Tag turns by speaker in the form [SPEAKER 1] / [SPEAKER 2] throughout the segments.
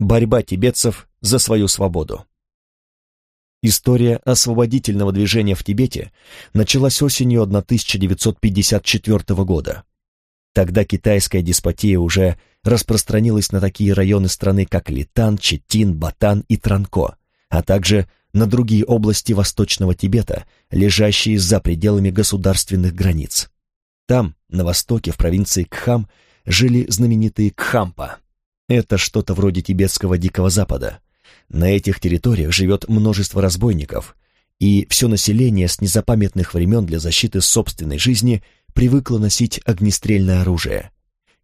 [SPEAKER 1] Борьба тибетцев за свою свободу. История освободительного движения в Тибете началась осенью 1954 года. Тогда китайская деспотия уже распространилась на такие районы страны, как Литан, Четин, Батан и Транко, а также на другие области Восточного Тибета, лежащие за пределами государственных границ. Там, на востоке, в провинции Кхам, жили знаменитые Кхампа. Это что-то вроде тибетского Дикого Запада. На этих территориях живет множество разбойников, и все население с незапамятных времен для защиты собственной жизни привыкло носить огнестрельное оружие.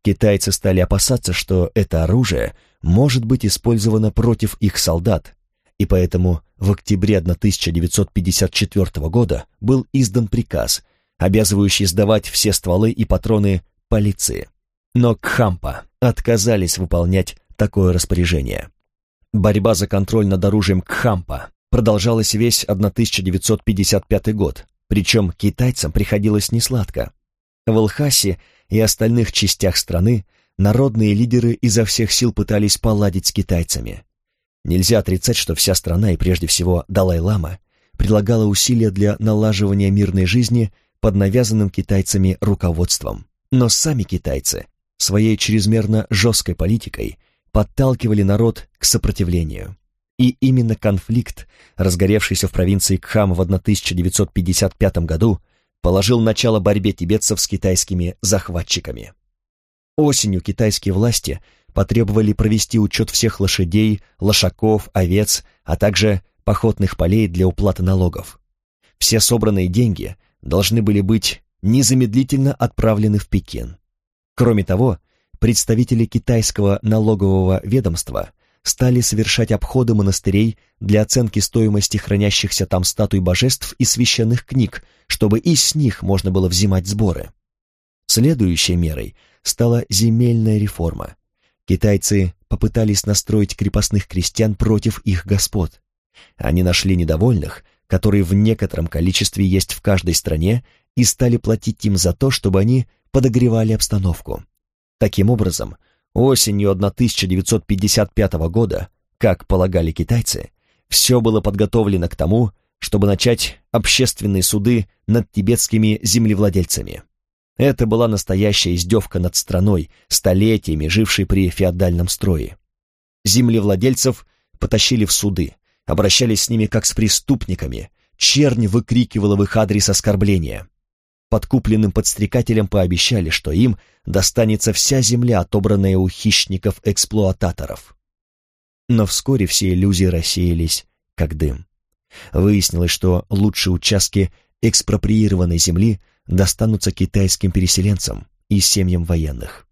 [SPEAKER 1] Китайцы стали опасаться, что это оружие может быть использовано против их солдат, и поэтому в октябре 1954 года был издан приказ, обязывающий сдавать все стволы и патроны полиции. Но Кхампа отказались выполнять такое распоряжение. Борьба за контроль над оружием Кхампа продолжалась весь 1955 год, причем китайцам приходилось несладко. В Алхасе и остальных частях страны народные лидеры изо всех сил пытались поладить с китайцами. Нельзя отрицать, что вся страна и прежде всего Далай-лама прилагала усилия для налаживания мирной жизни под навязанным китайцами руководством. Но сами китайцы своей чрезмерно жесткой политикой подталкивали народ к сопротивлению. И именно конфликт, разгоревшийся в провинции Кхам в 1955 году, положил начало борьбе тибетцев с китайскими захватчиками. Осенью китайские власти потребовали провести учет всех лошадей, лошаков, овец, а также походных полей для уплаты налогов. Все собранные деньги должны были быть незамедлительно отправлены в Пекин. Кроме того, представители китайского налогового ведомства стали совершать обходы монастырей для оценки стоимости хранящихся там статуй божеств и священных книг, чтобы и с них можно было взимать сборы. Следующей мерой стала земельная реформа. Китайцы попытались настроить крепостных крестьян против их господ. Они нашли недовольных, которые в некотором количестве есть в каждой стране, и стали платить им за то, чтобы они подогревали обстановку. Таким образом, осенью 1955 года, как полагали китайцы, все было подготовлено к тому, чтобы начать общественные суды над тибетскими землевладельцами. Это была настоящая издевка над страной, столетиями жившей при феодальном строе. Землевладельцев потащили в суды, обращались с ними как с преступниками, чернь выкрикивала в их адрес оскорбления. Подкупленным подстрекателям пообещали, что им достанется вся земля, отобранная у хищников-эксплуататоров. Но вскоре все иллюзии рассеялись, как дым. Выяснилось, что лучшие участки экспроприированной земли достанутся китайским переселенцам и семьям военных.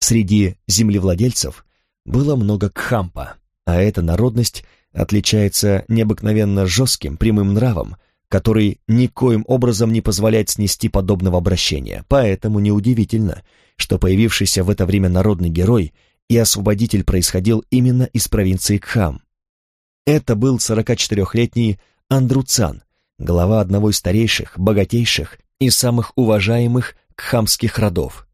[SPEAKER 1] Среди землевладельцев было много кхампа, а эта народность отличается необыкновенно жестким прямым нравом, который никоим образом не позволяет снести подобного обращения. Поэтому неудивительно, что появившийся в это время народный герой и освободитель происходил именно из провинции Кхам. Это был 44-летний Андруцан, глава одного из старейших, богатейших и самых уважаемых кхамских родов.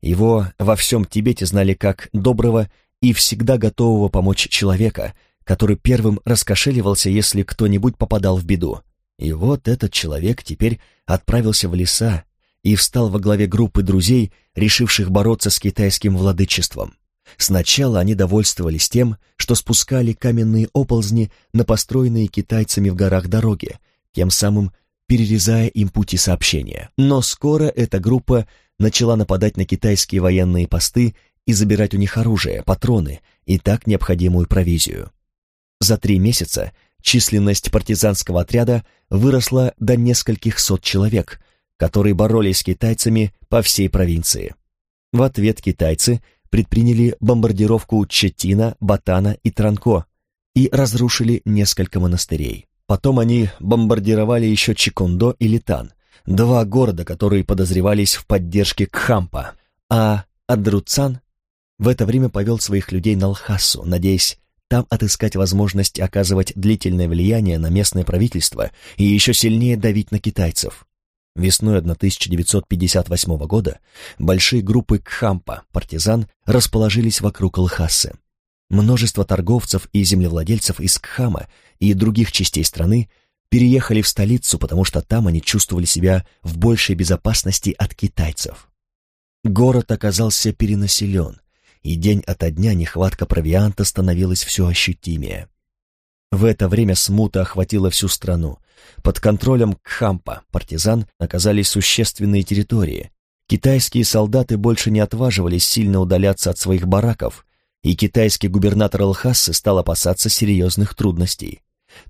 [SPEAKER 1] Его во всем Тибете знали как доброго и всегда готового помочь человека, который первым раскошеливался, если кто-нибудь попадал в беду. И вот этот человек теперь отправился в леса и встал во главе группы друзей, решивших бороться с китайским владычеством. Сначала они довольствовались тем, что спускали каменные оползни на построенные китайцами в горах дороги, тем самым перерезая им пути сообщения. Но скоро эта группа начала нападать на китайские военные посты и забирать у них оружие, патроны и так необходимую провизию. За три месяца численность партизанского отряда выросла до нескольких сот человек, которые боролись с китайцами по всей провинции. В ответ китайцы предприняли бомбардировку Четина, Батана и Транко и разрушили несколько монастырей. Потом они бомбардировали еще Чикундо и Литан, два города, которые подозревались в поддержке Кхампа, а Адруцан в это время повел своих людей на Лхасу, надеясь там отыскать возможность оказывать длительное влияние на местное правительство и еще сильнее давить на китайцев. Весной 1958 года большие группы Кхампа, партизан, расположились вокруг Лхасы. Множество торговцев и землевладельцев из Кхама и других частей страны переехали в столицу, потому что там они чувствовали себя в большей безопасности от китайцев. Город оказался перенаселен, и день ото дня нехватка провианта становилась все ощутимее. В это время смута охватила всю страну. Под контролем Кхампа партизан оказались существенные территории. Китайские солдаты больше не отваживались сильно удаляться от своих бараков, и китайский губернатор Алхассы стал опасаться серьезных трудностей.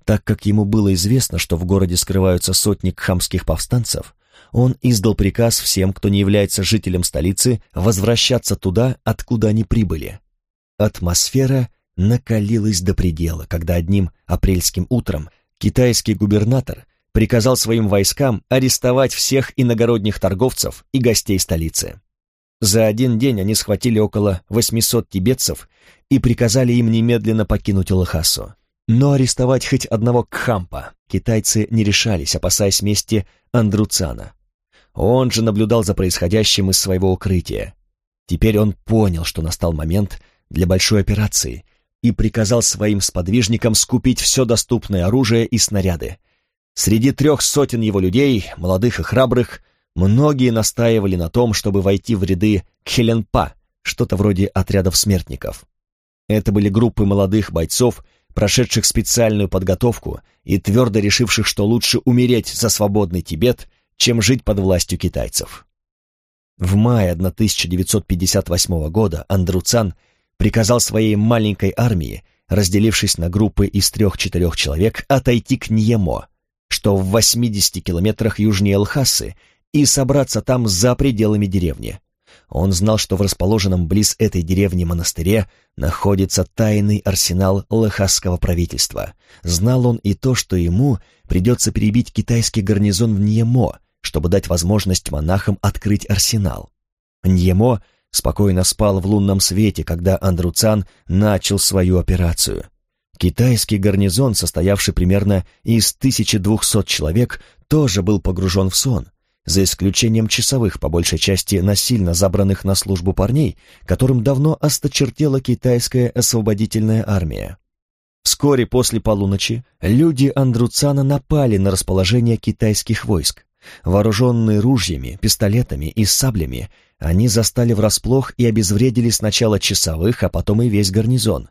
[SPEAKER 1] Так как ему было известно, что в городе скрываются сотни кхамских повстанцев, он издал приказ всем, кто не является жителем столицы, возвращаться туда, откуда они прибыли. Атмосфера накалилась до предела, когда одним апрельским утром китайский губернатор приказал своим войскам арестовать всех иногородних торговцев и гостей столицы. За один день они схватили около 800 тибетцев и приказали им немедленно покинуть Лхасу. Но арестовать хоть одного Кхампа китайцы не решались, опасаясь мести Андруцана. Он же наблюдал за происходящим из своего укрытия. Теперь он понял, что настал момент для большой операции и приказал своим сподвижникам скупить все доступное оружие и снаряды. Среди трех сотен его людей, молодых и храбрых, Многие настаивали на том, чтобы войти в ряды Кхеленпа, что-то вроде отрядов смертников. Это были группы молодых бойцов, прошедших специальную подготовку и твердо решивших, что лучше умереть за свободный Тибет, чем жить под властью китайцев. В мае 1958 года Андруцан приказал своей маленькой армии, разделившись на группы из трех-четырех человек, отойти к Ньемо, что в 80 километрах южнее Лхасы и собраться там за пределами деревни. Он знал, что в расположенном близ этой деревни монастыре находится тайный арсенал лохасского правительства. Знал он и то, что ему придется перебить китайский гарнизон в Ньемо, чтобы дать возможность монахам открыть арсенал. Ньемо спокойно спал в лунном свете, когда Андруцан начал свою операцию. Китайский гарнизон, состоявший примерно из 1200 человек, тоже был погружен в сон, за исключением часовых, по большей части насильно забранных на службу парней, которым давно осточертела китайская освободительная армия. Вскоре после полуночи люди Андруцана напали на расположение китайских войск. Вооруженные ружьями, пистолетами и саблями, они застали врасплох и обезвредили сначала часовых, а потом и весь гарнизон.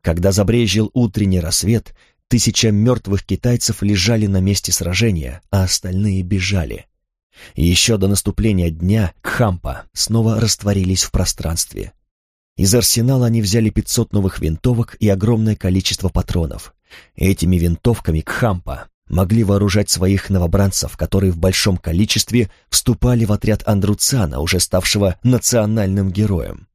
[SPEAKER 1] Когда забрежил утренний рассвет, тысяча мертвых китайцев лежали на месте сражения, а остальные бежали. Еще до наступления дня Кхампа снова растворились в пространстве. Из арсенала они взяли 500 новых винтовок и огромное количество патронов. Этими винтовками Кхампа могли вооружать своих новобранцев, которые в большом количестве вступали в отряд Андруцана, уже ставшего национальным героем.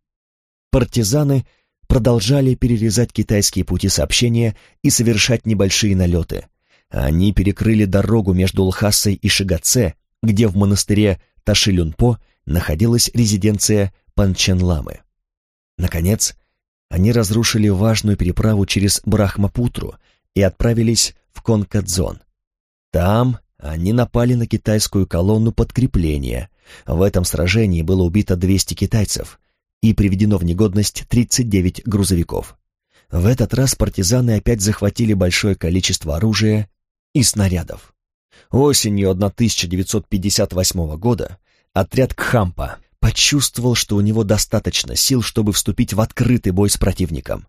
[SPEAKER 1] Партизаны продолжали перерезать китайские пути сообщения и совершать небольшие налеты. Они перекрыли дорогу между Лхасой и Шигаце где в монастыре Ташилюнпо находилась резиденция Панченламы. Наконец, они разрушили важную переправу через Брахмапутру и отправились в Конкадзон. Там они напали на китайскую колонну подкрепления. В этом сражении было убито 200 китайцев и приведено в негодность 39 грузовиков. В этот раз партизаны опять захватили большое количество оружия и снарядов. Осенью 1958 года отряд Кхампа почувствовал, что у него достаточно сил, чтобы вступить в открытый бой с противником.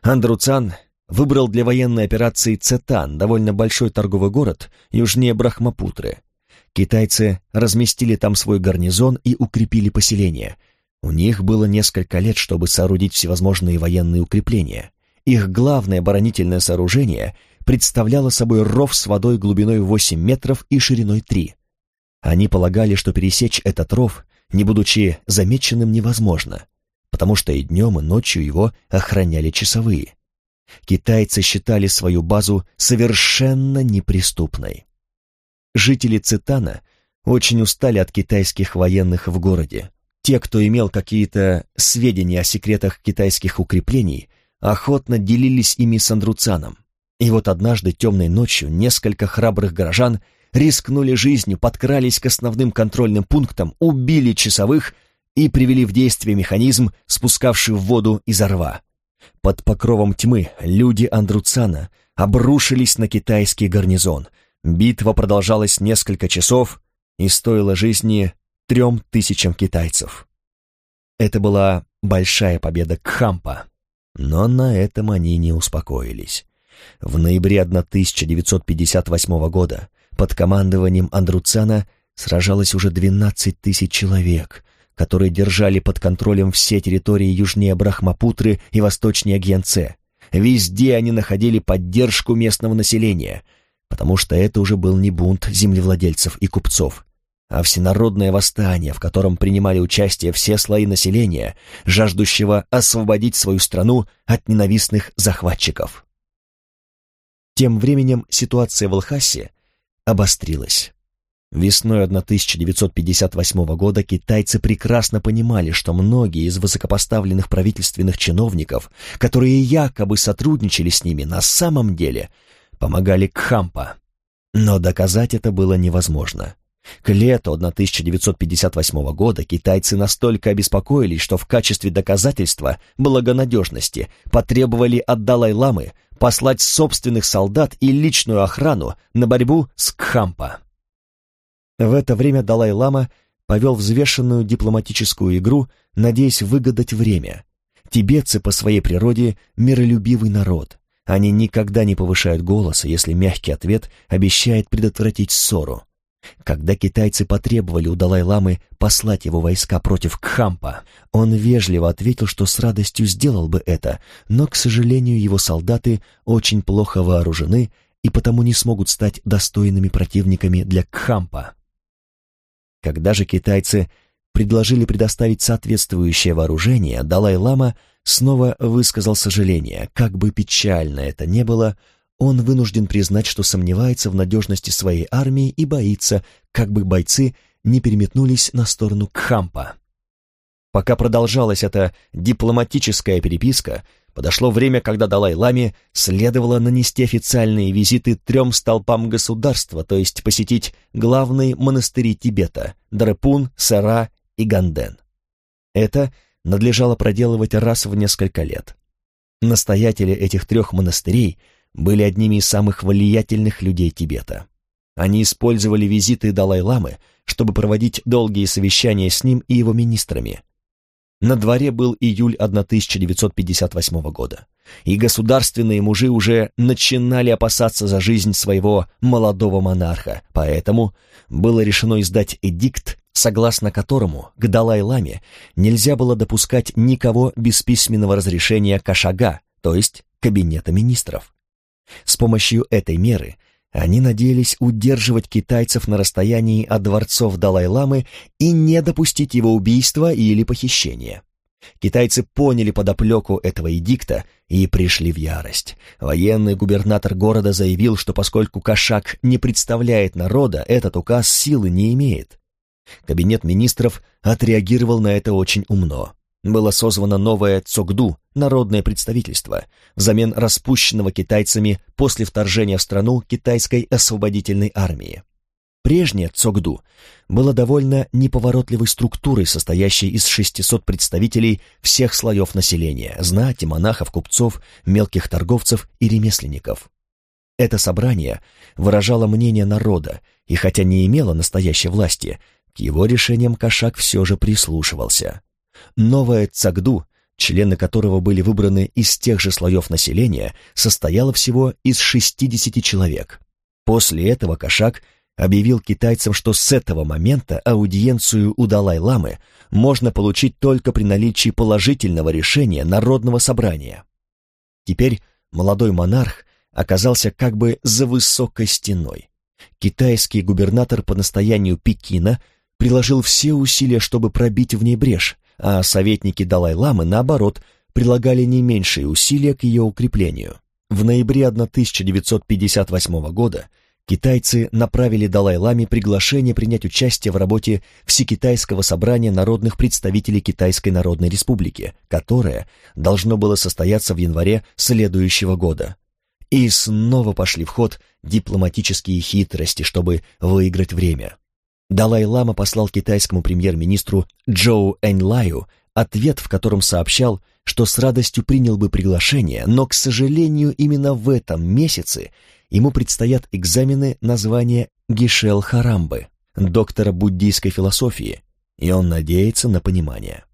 [SPEAKER 1] Андруцан выбрал для военной операции Цетан, довольно большой торговый город, южнее Брахмапутры. Китайцы разместили там свой гарнизон и укрепили поселение. У них было несколько лет, чтобы соорудить всевозможные военные укрепления. Их главное оборонительное сооружение представляла собой ров с водой глубиной 8 метров и шириной 3. Они полагали, что пересечь этот ров, не будучи замеченным, невозможно, потому что и днем, и ночью его охраняли часовые. Китайцы считали свою базу совершенно неприступной. Жители Цитана очень устали от китайских военных в городе. Те, кто имел какие-то сведения о секретах китайских укреплений, охотно делились ими с Андруцаном. И вот однажды темной ночью несколько храбрых горожан рискнули жизнью, подкрались к основным контрольным пунктам, убили часовых и привели в действие механизм, спускавший в воду из рва. Под покровом тьмы люди Андруцана обрушились на китайский гарнизон. Битва продолжалась несколько часов и стоила жизни трем тысячам китайцев. Это была большая победа Кхампа, но на этом они не успокоились. В ноябре 1958 года под командованием Андруцана сражалось уже 12 тысяч человек, которые держали под контролем все территории южнее Брахмапутры и восточнее Гьянце. Везде они находили поддержку местного населения, потому что это уже был не бунт землевладельцев и купцов, а всенародное восстание, в котором принимали участие все слои населения, жаждущего освободить свою страну от ненавистных захватчиков. Тем временем ситуация в Лхасе обострилась. Весной 1958 года китайцы прекрасно понимали, что многие из высокопоставленных правительственных чиновников, которые якобы сотрудничали с ними, на самом деле помогали Кхампа. Но доказать это было невозможно. К лету 1958 года китайцы настолько обеспокоились, что в качестве доказательства благонадежности потребовали от Далай-ламы послать собственных солдат и личную охрану на борьбу с Кхампа. В это время Далай-лама повел взвешенную дипломатическую игру, надеясь выгадать время. Тибетцы по своей природе миролюбивый народ. Они никогда не повышают голоса, если мягкий ответ обещает предотвратить ссору. Когда китайцы потребовали у Далай-ламы послать его войска против Кхампа, он вежливо ответил, что с радостью сделал бы это, но, к сожалению, его солдаты очень плохо вооружены и потому не смогут стать достойными противниками для Кхампа. Когда же китайцы предложили предоставить соответствующее вооружение, Далай-лама снова высказал сожаление, как бы печально это не было, он вынужден признать, что сомневается в надежности своей армии и боится, как бы бойцы не переметнулись на сторону Кхампа. Пока продолжалась эта дипломатическая переписка, подошло время, когда Далай-Ламе следовало нанести официальные визиты трем столпам государства, то есть посетить главные монастыри Тибета – Дрепун, Сара и Ганден. Это надлежало проделывать раз в несколько лет. Настоятели этих трех монастырей – были одними из самых влиятельных людей Тибета. Они использовали визиты Далай-ламы, чтобы проводить долгие совещания с ним и его министрами. На дворе был июль 1958 года, и государственные мужи уже начинали опасаться за жизнь своего молодого монарха, поэтому было решено издать эдикт, согласно которому к Далай-ламе нельзя было допускать никого без письменного разрешения Кашага, то есть кабинета министров. С помощью этой меры они надеялись удерживать китайцев на расстоянии от дворцов Далай-ламы и не допустить его убийства или похищения. Китайцы поняли подоплеку этого эдикта и пришли в ярость. Военный губернатор города заявил, что поскольку Кашак не представляет народа, этот указ силы не имеет. Кабинет министров отреагировал на это очень умно было созвано новое Цогду, народное представительство, взамен распущенного китайцами после вторжения в страну китайской освободительной армии. Прежнее Цогду было довольно неповоротливой структурой, состоящей из 600 представителей всех слоев населения, знати, монахов, купцов, мелких торговцев и ремесленников. Это собрание выражало мнение народа, и хотя не имело настоящей власти, к его решениям Кашак все же прислушивался. Новое Цагду, члены которого были выбраны из тех же слоев населения, состояло всего из 60 человек. После этого Кашак объявил китайцам, что с этого момента аудиенцию у Далай-ламы можно получить только при наличии положительного решения Народного собрания. Теперь молодой монарх оказался как бы за высокой стеной. Китайский губернатор по настоянию Пекина приложил все усилия, чтобы пробить в ней брешь, а советники Далай-ламы, наоборот, прилагали не меньшие усилия к ее укреплению. В ноябре 1958 года китайцы направили Далай-ламе приглашение принять участие в работе Всекитайского собрания народных представителей Китайской Народной Республики, которое должно было состояться в январе следующего года. И снова пошли в ход дипломатические хитрости, чтобы выиграть время. Далай-лама послал китайскому премьер-министру Джоу Эньлаю ответ, в котором сообщал, что с радостью принял бы приглашение, но, к сожалению, именно в этом месяце ему предстоят экзамены на звание Гишел Харамбы, доктора буддийской философии, и он надеется на понимание.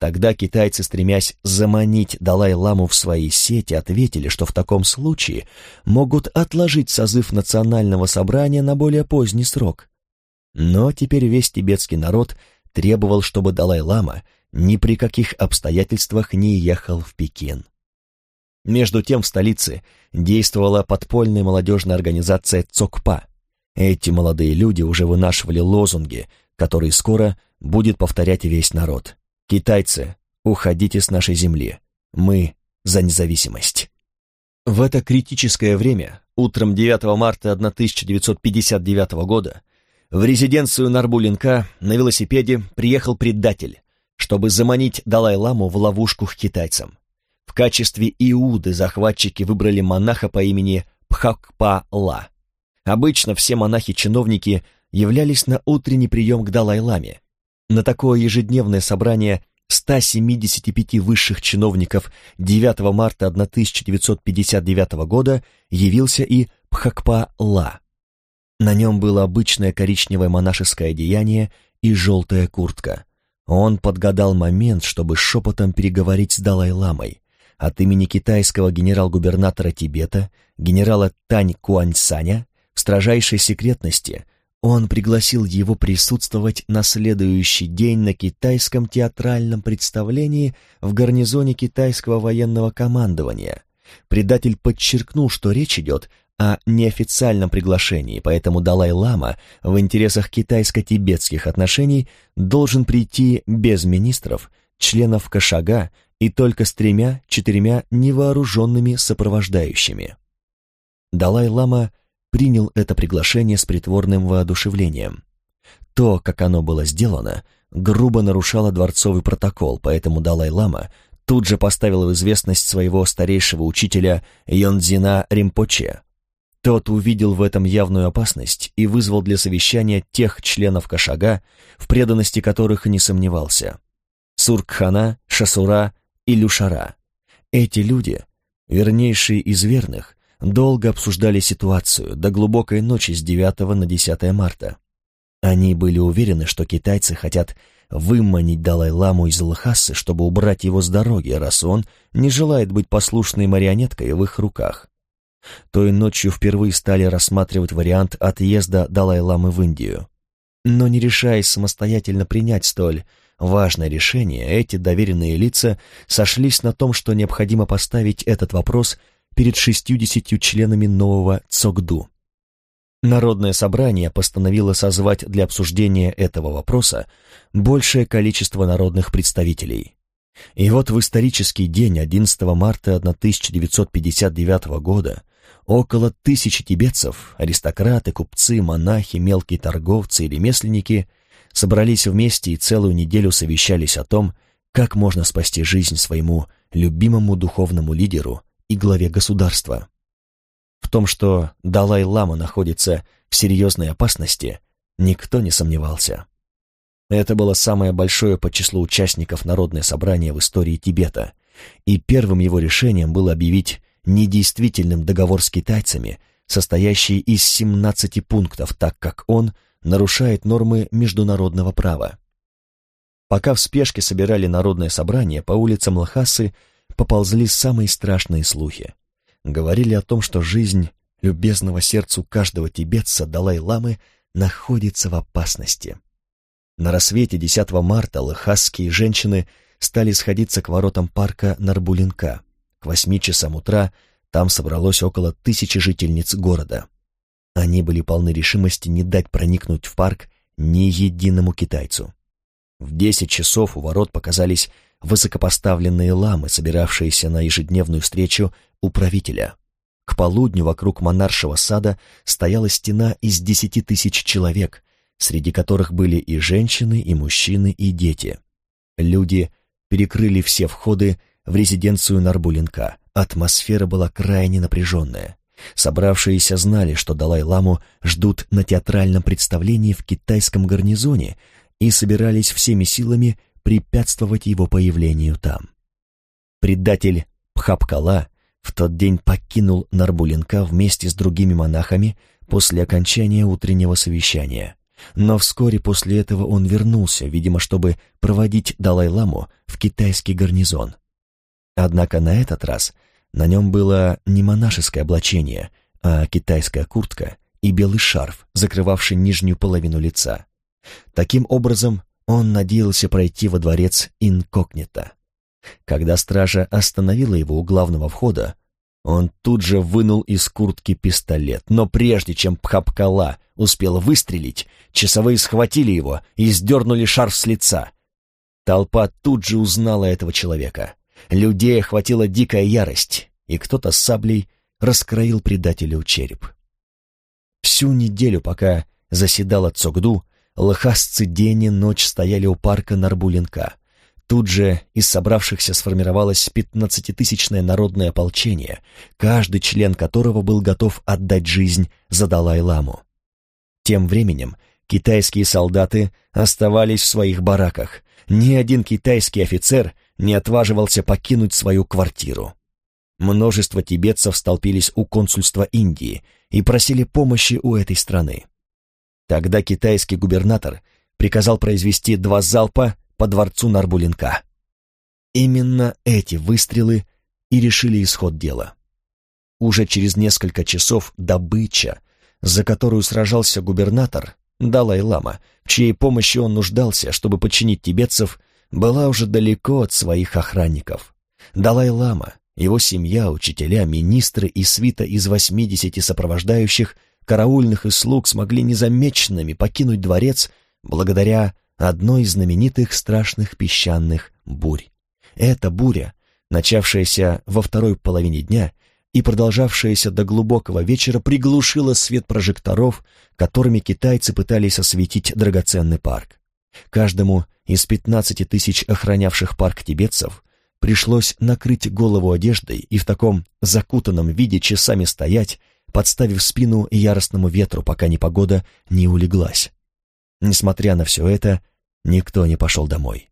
[SPEAKER 1] Тогда китайцы, стремясь заманить Далай-ламу в свои сети, ответили, что в таком случае могут отложить созыв национального собрания на более поздний срок. Но теперь весь тибетский народ требовал, чтобы Далай-лама ни при каких обстоятельствах не ехал в Пекин. Между тем в столице действовала подпольная молодежная организация ЦОКПА. Эти молодые люди уже вынашивали лозунги, которые скоро будет повторять весь народ. «Китайцы, уходите с нашей земли. Мы за независимость». В это критическое время, утром 9 марта 1959 года, в резиденцию Нарбулинка на велосипеде приехал предатель, чтобы заманить Далай-ламу в ловушку к китайцам. В качестве Иуды захватчики выбрали монаха по имени Пхакпа-ла. Обычно все монахи-чиновники являлись на утренний прием к Далай-ламе, на такое ежедневное собрание 175 высших чиновников 9 марта 1959 года явился и Пхакпа-Ла. На нем было обычное коричневое монашеское одеяние и желтая куртка. Он подгадал момент, чтобы шепотом переговорить с Далай-ламой. От имени китайского генерал-губернатора Тибета, генерала Тань Куаньсаня, в строжайшей секретности – он пригласил его присутствовать на следующий день на китайском театральном представлении в гарнизоне китайского военного командования. Предатель подчеркнул, что речь идет о неофициальном приглашении, поэтому Далай-лама в интересах китайско-тибетских отношений должен прийти без министров, членов Кашага и только с тремя-четырьмя невооруженными сопровождающими. Далай-лама принял это приглашение с притворным воодушевлением. То, как оно было сделано, грубо нарушало дворцовый протокол, поэтому Далай-лама тут же поставил в известность своего старейшего учителя Йонзина Римпоче. Тот увидел в этом явную опасность и вызвал для совещания тех членов Кашага, в преданности которых не сомневался. Суркхана, Шасура и Люшара. Эти люди, вернейшие из верных, долго обсуждали ситуацию до глубокой ночи с 9 на 10 марта. Они были уверены, что китайцы хотят выманить Далай-ламу из Лхасы, чтобы убрать его с дороги, раз он не желает быть послушной марионеткой в их руках. Той ночью впервые стали рассматривать вариант отъезда Далай-ламы в Индию. Но не решаясь самостоятельно принять столь важное решение, эти доверенные лица сошлись на том, что необходимо поставить этот вопрос перед шестьюдесятью членами нового ЦОГДУ. Народное собрание постановило созвать для обсуждения этого вопроса большее количество народных представителей. И вот в исторический день 11 марта 1959 года около тысячи тибетцев, аристократы, купцы, монахи, мелкие торговцы и ремесленники собрались вместе и целую неделю совещались о том, как можно спасти жизнь своему любимому духовному лидеру и главе государства. В том, что Далай-лама находится в серьезной опасности, никто не сомневался. Это было самое большое по числу участников народное собрание в истории Тибета, и первым его решением было объявить недействительным договор с китайцами, состоящий из 17 пунктов, так как он нарушает нормы международного права. Пока в спешке собирали народное собрание, по улицам Лхасы поползли самые страшные слухи. Говорили о том, что жизнь любезного сердцу каждого тибетца Далай-ламы находится в опасности. На рассвете 10 марта лхасские женщины стали сходиться к воротам парка Нарбулинка. К восьми часам утра там собралось около тысячи жительниц города. Они были полны решимости не дать проникнуть в парк ни единому китайцу. В десять часов у ворот показались высокопоставленные ламы, собиравшиеся на ежедневную встречу у правителя. К полудню вокруг монаршего сада стояла стена из десяти тысяч человек, среди которых были и женщины, и мужчины, и дети. Люди перекрыли все входы в резиденцию Нарбулинка. Атмосфера была крайне напряженная. Собравшиеся знали, что Далай-ламу ждут на театральном представлении в китайском гарнизоне и собирались всеми силами препятствовать его появлению там. Предатель Пхапкала в тот день покинул Нарбулинка вместе с другими монахами после окончания утреннего совещания. Но вскоре после этого он вернулся, видимо, чтобы проводить Далай-ламу в китайский гарнизон. Однако на этот раз на нем было не монашеское облачение, а китайская куртка и белый шарф, закрывавший нижнюю половину лица. Таким образом, он надеялся пройти во дворец инкогнито. Когда стража остановила его у главного входа, он тут же вынул из куртки пистолет, но прежде чем Пхапкала успел выстрелить, часовые схватили его и сдернули шарф с лица. Толпа тут же узнала этого человека. Людей охватила дикая ярость, и кто-то с саблей раскроил предателю череп. Всю неделю, пока заседала Цогду, лхасцы день и ночь стояли у парка Нарбулинка. Тут же из собравшихся сформировалось пятнадцатитысячное народное ополчение, каждый член которого был готов отдать жизнь за Далай-ламу. Тем временем китайские солдаты оставались в своих бараках. Ни один китайский офицер не отваживался покинуть свою квартиру. Множество тибетцев столпились у консульства Индии и просили помощи у этой страны. Тогда китайский губернатор приказал произвести два залпа по дворцу Нарбулинка. Именно эти выстрелы и решили исход дела. Уже через несколько часов добыча, за которую сражался губернатор, Далай-лама, в чьей помощи он нуждался, чтобы подчинить тибетцев, была уже далеко от своих охранников. Далай-лама, его семья, учителя, министры и свита из восьмидесяти сопровождающих, караульных и слуг смогли незамеченными покинуть дворец благодаря одной из знаменитых страшных песчаных бурь. Эта буря, начавшаяся во второй половине дня и продолжавшаяся до глубокого вечера, приглушила свет прожекторов, которыми китайцы пытались осветить драгоценный парк. Каждому из пятнадцати тысяч охранявших парк тибетцев пришлось накрыть голову одеждой и в таком закутанном виде часами стоять, подставив спину яростному ветру, пока непогода не улеглась. Несмотря на все это, Никто не пошел домой.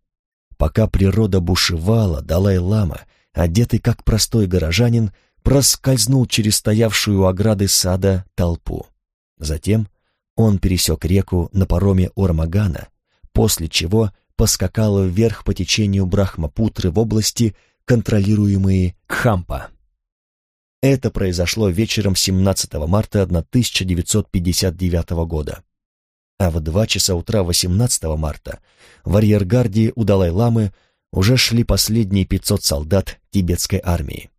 [SPEAKER 1] Пока природа бушевала, Далай-лама, одетый как простой горожанин, проскользнул через стоявшую у ограды сада толпу. Затем он пересек реку на пароме Ормагана, после чего поскакал вверх по течению Брахмапутры в области, контролируемые Кхампа. Это произошло вечером 17 марта 1959 года а в два часа утра 18 марта в арьергарде у Далай-ламы уже шли последние 500 солдат тибетской армии.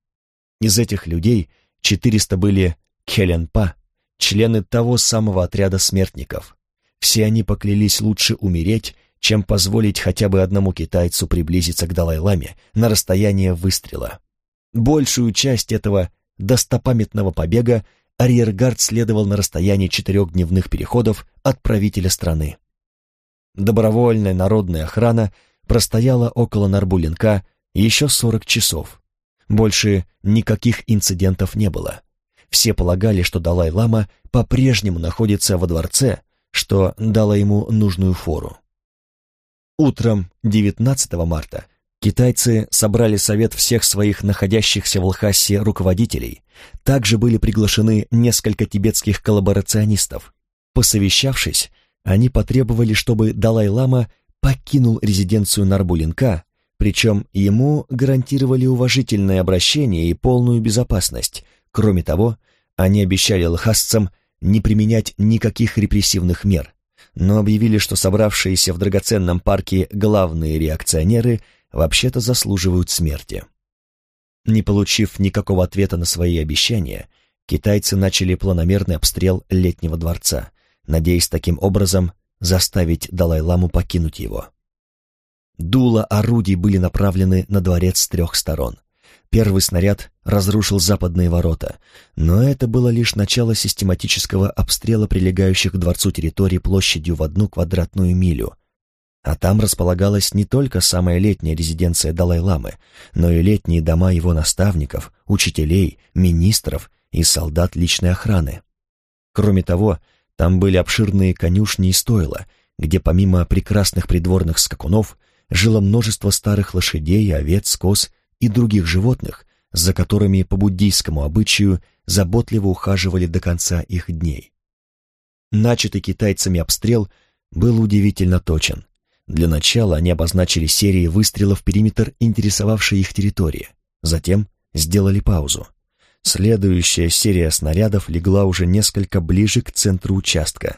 [SPEAKER 1] Из этих людей 400 были Кхеленпа, члены того самого отряда смертников. Все они поклялись лучше умереть, чем позволить хотя бы одному китайцу приблизиться к Далай-ламе на расстояние выстрела. Большую часть этого достопамятного побега арьергард следовал на расстоянии четырех дневных переходов от правителя страны. Добровольная народная охрана простояла около Нарбулинка еще 40 часов. Больше никаких инцидентов не было. Все полагали, что Далай-лама по-прежнему находится во дворце, что дало ему нужную фору. Утром 19 марта Китайцы собрали совет всех своих находящихся в Лхасе руководителей. Также были приглашены несколько тибетских коллаборационистов. Посовещавшись, они потребовали, чтобы Далай-лама покинул резиденцию Нарбулинка, причем ему гарантировали уважительное обращение и полную безопасность. Кроме того, они обещали лхасцам не применять никаких репрессивных мер, но объявили, что собравшиеся в драгоценном парке главные реакционеры – вообще-то заслуживают смерти. Не получив никакого ответа на свои обещания, китайцы начали планомерный обстрел летнего дворца, надеясь таким образом заставить Далай-ламу покинуть его. Дула орудий были направлены на дворец с трех сторон. Первый снаряд разрушил западные ворота, но это было лишь начало систематического обстрела прилегающих к дворцу территорий площадью в одну квадратную милю, а там располагалась не только самая летняя резиденция Далай-ламы, но и летние дома его наставников, учителей, министров и солдат личной охраны. Кроме того, там были обширные конюшни и стойла, где помимо прекрасных придворных скакунов жило множество старых лошадей, овец, коз и других животных, за которыми по буддийскому обычаю заботливо ухаживали до конца их дней. Начатый китайцами обстрел был удивительно точен. Для начала они обозначили серии выстрелов в периметр интересовавшей их территории, затем сделали паузу. Следующая серия снарядов легла уже несколько ближе к центру участка.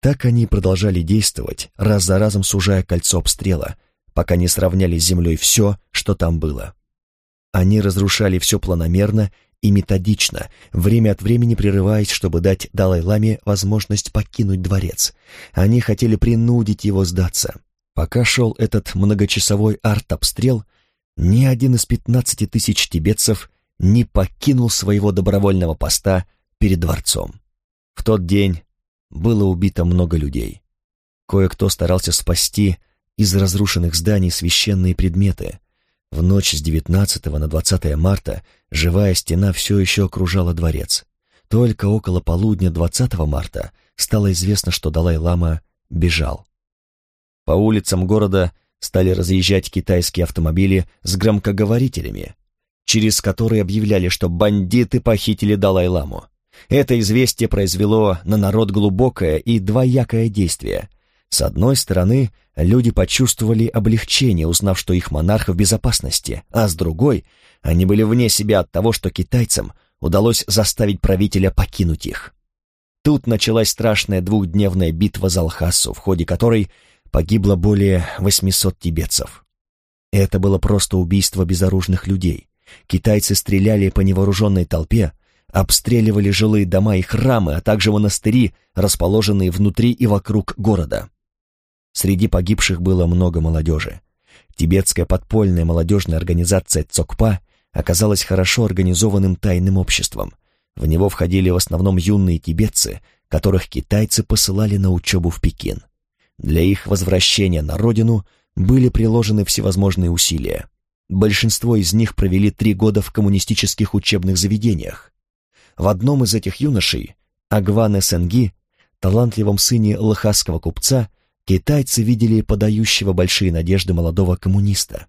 [SPEAKER 1] Так они продолжали действовать, раз за разом сужая кольцо обстрела, пока не сравняли с землей все, что там было. Они разрушали все планомерно и методично, время от времени прерываясь, чтобы дать Далай-Ламе возможность покинуть дворец. Они хотели принудить его сдаться. Пока шел этот многочасовой арт-обстрел, ни один из пятнадцати тысяч тибетцев не покинул своего добровольного поста перед дворцом. В тот день было убито много людей. Кое-кто старался спасти из разрушенных зданий священные предметы. В ночь с 19 на 20 марта живая стена все еще окружала дворец. Только около полудня 20 марта стало известно, что Далай-лама бежал. По улицам города стали разъезжать китайские автомобили с громкоговорителями, через которые объявляли, что бандиты похитили Далай-ламу. Это известие произвело на народ глубокое и двоякое действие. С одной стороны, люди почувствовали облегчение, узнав, что их монарх в безопасности, а с другой, они были вне себя от того, что китайцам удалось заставить правителя покинуть их. Тут началась страшная двухдневная битва за Алхасу, в ходе которой погибло более 800 тибетцев. Это было просто убийство безоружных людей. Китайцы стреляли по невооруженной толпе, обстреливали жилые дома и храмы, а также монастыри, расположенные внутри и вокруг города. Среди погибших было много молодежи. Тибетская подпольная молодежная организация ЦОКПА оказалась хорошо организованным тайным обществом. В него входили в основном юные тибетцы, которых китайцы посылали на учебу в Пекин. Для их возвращения на родину были приложены всевозможные усилия. Большинство из них провели три года в коммунистических учебных заведениях. В одном из этих юношей, Агване Сенги, талантливом сыне лохасского купца, китайцы видели подающего большие надежды молодого коммуниста.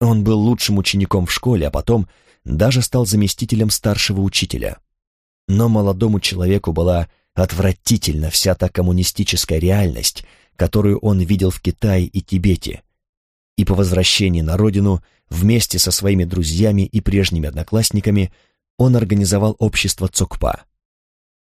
[SPEAKER 1] Он был лучшим учеником в школе, а потом даже стал заместителем старшего учителя. Но молодому человеку была отвратительна вся та коммунистическая реальность, которую он видел в Китае и Тибете, и по возвращении на родину вместе со своими друзьями и прежними одноклассниками он организовал общество Цокпа.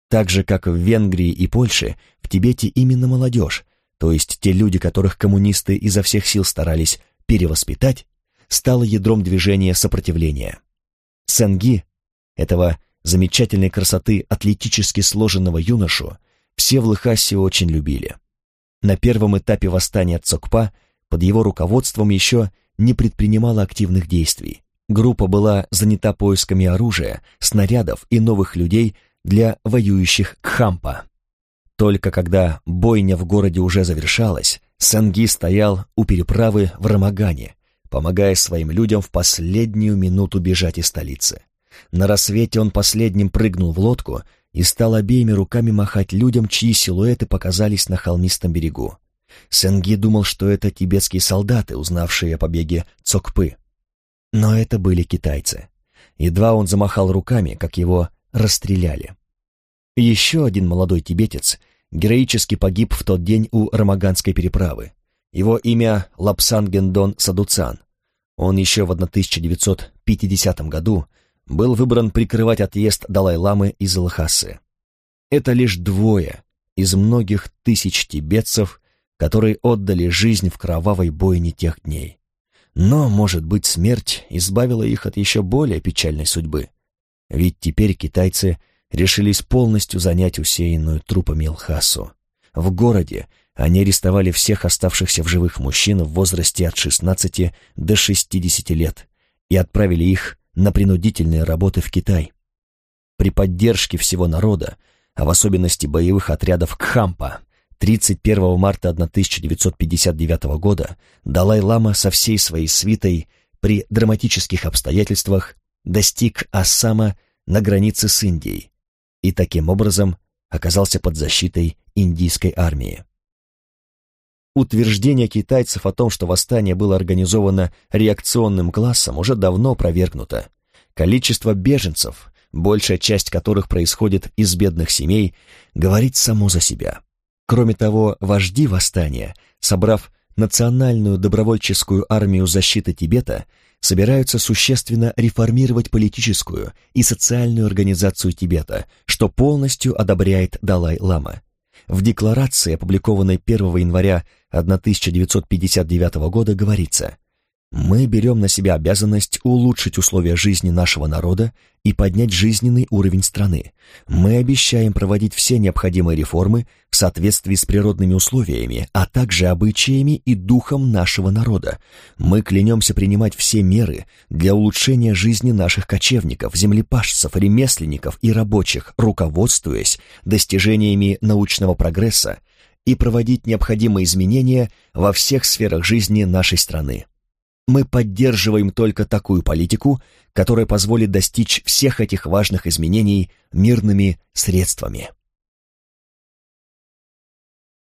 [SPEAKER 1] Так же, как в Венгрии и Польше, в Тибете именно молодежь, то есть те люди, которых коммунисты изо всех сил старались перевоспитать, стала ядром движения сопротивления. Сенги, этого замечательной красоты атлетически сложенного юношу, все в Лхасе очень любили. На первом этапе восстания Цокпа под его руководством еще не предпринимала активных действий. Группа была занята поисками оружия, снарядов и новых людей для воюющих Кхампа. Только когда бойня в городе уже завершалась, Санги стоял у переправы в Рамагане, помогая своим людям в последнюю минуту бежать из столицы. На рассвете он последним прыгнул в лодку и стал обеими руками махать людям, чьи силуэты показались на холмистом берегу. Сенги думал, что это тибетские солдаты, узнавшие о побеге Цокпы. Но это были китайцы. Едва он замахал руками, как его расстреляли. Еще один молодой тибетец героически погиб в тот день у Рамаганской переправы. Его имя Лапсан Гендон Садуцан. Он еще в 1950 году был выбран прикрывать отъезд Далай-ламы из Лхасы. Это лишь двое из многих тысяч тибетцев, которые отдали жизнь в кровавой бойне тех дней. Но, может быть, смерть избавила их от еще более печальной судьбы. Ведь теперь китайцы решились полностью занять усеянную трупами Лхасу. В городе они арестовали всех оставшихся в живых мужчин в возрасте от 16 до 60 лет и отправили их на принудительные работы в Китай. При поддержке всего народа, а в особенности боевых отрядов Кхампа, 31 марта 1959 года Далай-лама со всей своей свитой при драматических обстоятельствах достиг Ассама на границе с Индией и таким образом оказался под защитой индийской армии. Утверждение китайцев о том, что восстание было организовано реакционным классом, уже давно опровергнуто. Количество беженцев, большая часть которых происходит из бедных семей, говорит само за себя. Кроме того, вожди восстания, собрав национальную добровольческую армию защиты Тибета, собираются существенно реформировать политическую и социальную организацию Тибета, что полностью одобряет Далай-лама. В декларации, опубликованной 1 января 1959 года, говорится мы берем на себя обязанность улучшить условия жизни нашего народа и поднять жизненный уровень страны. Мы обещаем проводить все необходимые реформы в соответствии с природными условиями, а также обычаями и духом нашего народа. Мы клянемся принимать все меры для улучшения жизни наших кочевников, землепашцев, ремесленников и рабочих, руководствуясь достижениями научного прогресса и проводить необходимые изменения во всех сферах жизни нашей страны. Мы поддерживаем только такую политику, которая позволит достичь всех этих важных изменений мирными средствами.